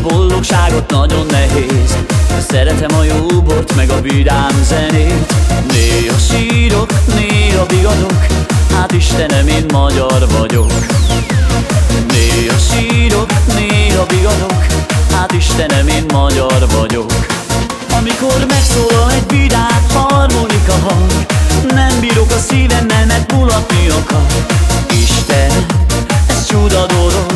boldogságot nagyon nehéz. Szeretem a jó bort, meg a vidám zenét. Néha sírok, néha bigadok Hát Istenem, én magyar vagyok. Néha sírok, néha bigadok Hát Istenem, én magyar vagyok. Amikor megszólal egy vidám harmonika hang Nem bírok a szívemmel, mert mulatni akar Istenem, ez csuda dolog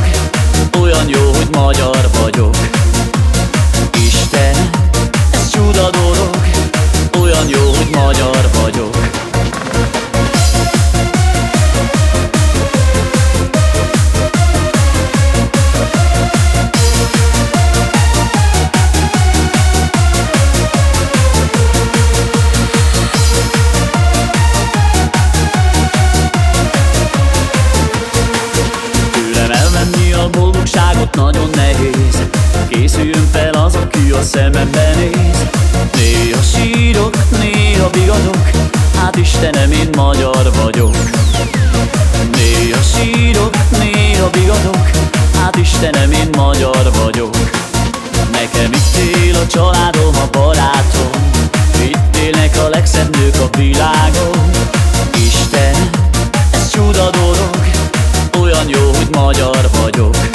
boldogságot nagyon nehéz. Készüljön fel az, aki a szemembe néz. Néha sírok, néha bigadok Hát Istenem, én magyar vagyok. Néha sírok, néha bigadok Hát Istenem, én magyar vagyok. Nekem itt él a családom, a barátom. Itt élnek a legszebb nők a világon. Isten, ez csuda dolog. Olyan jó, hogy magyar vagyok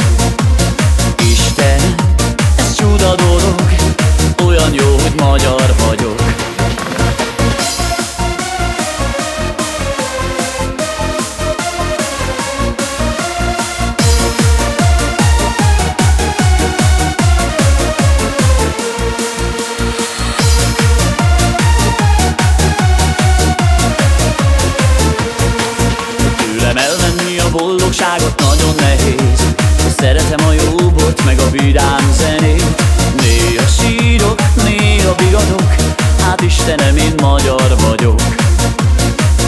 boldogságot nagyon nehéz. Szeretem a jó bort meg a vidám zenét. Néha sírok, néha bigadok Hát Istenem, én magyar vagyok.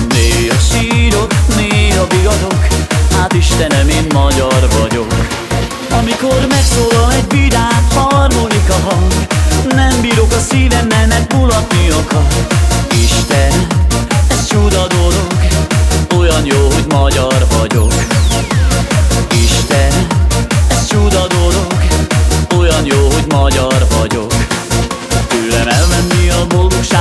Néha sírok, néha bigadok Hát Istenem, én magyar vagyok. Amikor megszólal egy vidám harmonika hang Nem bírok a szívemmel, mert mulatni akar. Istenem, ez csuda dolog Olyan jó, hogy magyar vagyok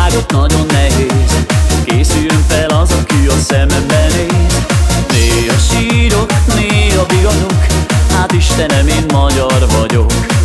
boldogságot nagyon nehéz. Készüljön fel az, aki a szemembe néz. Néha sírok, néha bigadok Hát Istenem, én magyar vagyok